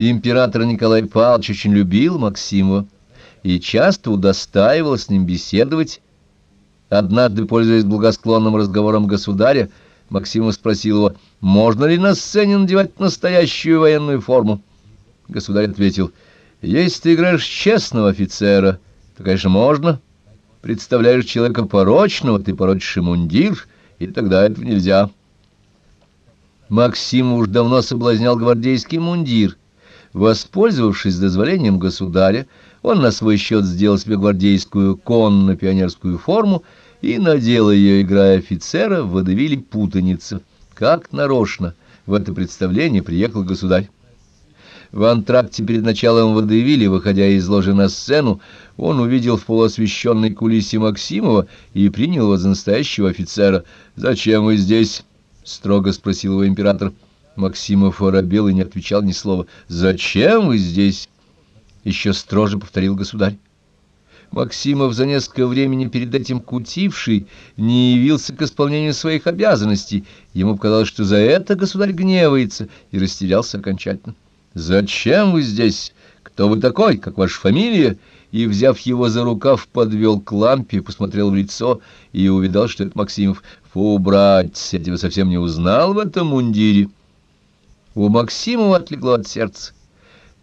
Император Николай Павлович очень любил Максимова и часто удостаивал с ним беседовать. Однажды, пользуясь благосклонным разговором государя, Максимов спросил его, можно ли на сцене надевать настоящую военную форму. Государь ответил, если ты играешь честного офицера, то, конечно, можно. Представляешь человека порочного, ты порочишь и мундир, и тогда этого нельзя. Максим уж давно соблазнял гвардейский мундир — Воспользовавшись дозволением государя, он на свой счет сделал себе гвардейскую конно-пионерскую форму и надел ее, играя офицера, в водевиле путаница. Как нарочно в это представление приехал государь. В антракте перед началом водевиля, выходя из ложи на сцену, он увидел в полуосвещенной кулисе Максимова и принял его за настоящего офицера. «Зачем вы здесь?» — строго спросил его император. Максимов оробел и не отвечал ни слова. «Зачем вы здесь?» Еще строже повторил государь. Максимов, за несколько времени перед этим кутивший, не явился к исполнению своих обязанностей. Ему показалось, что за это государь гневается, и растерялся окончательно. «Зачем вы здесь? Кто вы такой? Как ваша фамилия?» И, взяв его за рукав, подвел к лампе, посмотрел в лицо и увидал, что это Максимов. «Фу, брать, я тебя совсем не узнал в этом мундире». У Максимова отлегло от сердца.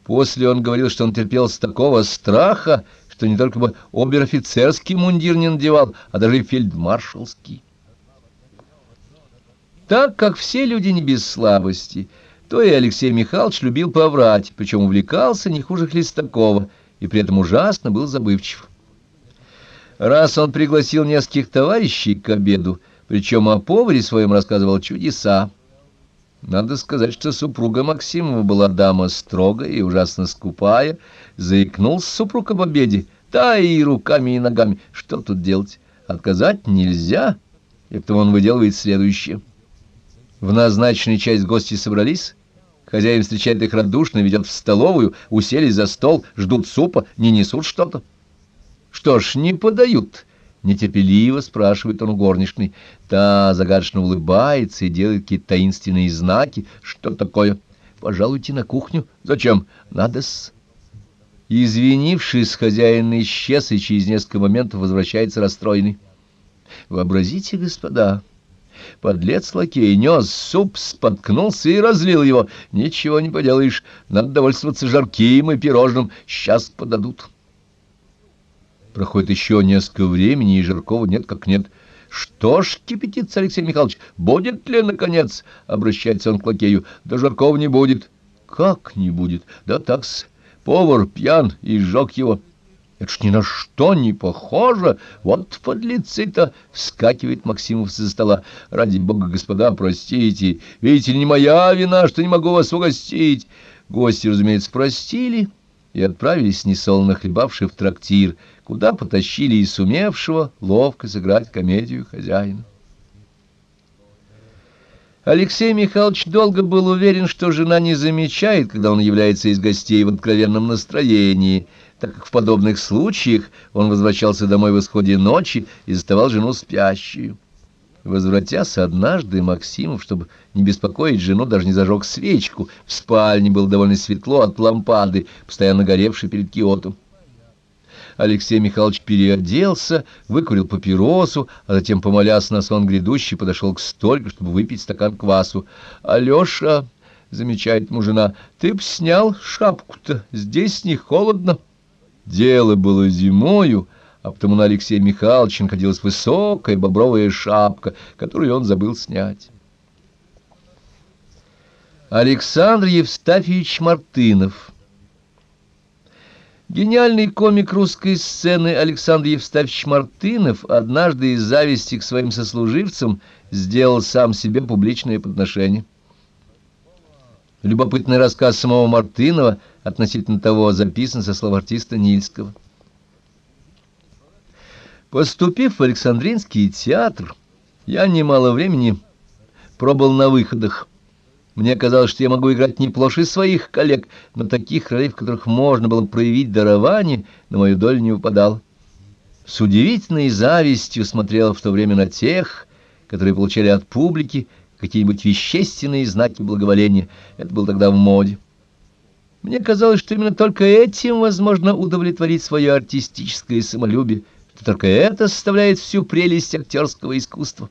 После он говорил, что он терпел с такого страха, что не только бы обер-офицерский мундир не надевал, а даже и фельдмаршалский. Так как все люди не без слабости, то и Алексей Михайлович любил поврать, причем увлекался не хуже Хлестакова, и при этом ужасно был забывчив. Раз он пригласил нескольких товарищей к обеду, причем о поваре своем рассказывал чудеса. Надо сказать, что супруга Максимова была дама строгая и ужасно скупая. Заикнулся супруг об обеде, да и руками, и ногами. Что тут делать? Отказать нельзя. И потом он выделывает следующее. В назначенную часть гости собрались. Хозяин встречает их радушно, ведет в столовую, уселись за стол, ждут супа, не несут что-то. Что ж, не подают. Нетерпеливо спрашивает он у горничной. Та загадочно улыбается и делает какие-то таинственные знаки. Что такое? Пожалуйте на кухню. Зачем? Надо-с. Извинившись, хозяин исчез и через несколько моментов возвращается расстроенный. Вообразите, господа, подлец лакей нес суп, споткнулся и разлил его. Ничего не поделаешь, надо довольствоваться жарким и пирожным. Сейчас подадут. Проходит еще несколько времени, и Жиркова нет как нет. «Что ж, — кипятится Алексей Михайлович, — будет ли, наконец?» — обращается он к лакею. «Да Жаркова не будет». «Как не будет? Да так-с. Повар пьян и сжег его». «Это ж ни на что не похоже! Вот подлецы-то!» — вскакивает Максимов со стола. «Ради бога, господа, простите. Видите, не моя вина, что не могу вас угостить». Гости, разумеется, простили и отправились, несолоно хлебавшие в трактир — куда потащили и сумевшего ловко сыграть комедию хозяина. Алексей Михайлович долго был уверен, что жена не замечает, когда он является из гостей в откровенном настроении, так как в подобных случаях он возвращался домой в исходе ночи и заставал жену спящую. Возвратясь однажды, Максимов, чтобы не беспокоить жену, даже не зажег свечку. В спальне было довольно светло от лампады, постоянно горевшей перед киотом. Алексей Михайлович переоделся, выкурил папиросу, а затем, помолясь на сон грядущий, подошел к стольку, чтобы выпить стакан квасу. «Алеша!» — замечает ему. «Ты б снял шапку-то, здесь не холодно». Дело было зимою, а потому на Алексея Михайловича находилась высокая бобровая шапка, которую он забыл снять. Александр Евстафьевич Мартынов Гениальный комик русской сцены Александр Евстафьевич Мартынов однажды из зависти к своим сослуживцам сделал сам себе публичное подношение. Любопытный рассказ самого Мартынова относительно того записан со слов артиста Нильского. Поступив в Александринский театр, я немало времени пробыл на выходах. Мне казалось, что я могу играть не плохо своих коллег, но таких ролей, в которых можно было проявить дарование, на мою долю не выпадал. С удивительной завистью смотрел в то время на тех, которые получали от публики какие-нибудь вещественные знаки благоволения. Это было тогда в моде. Мне казалось, что именно только этим возможно удовлетворить свое артистическое самолюбие, что только это составляет всю прелесть актерского искусства.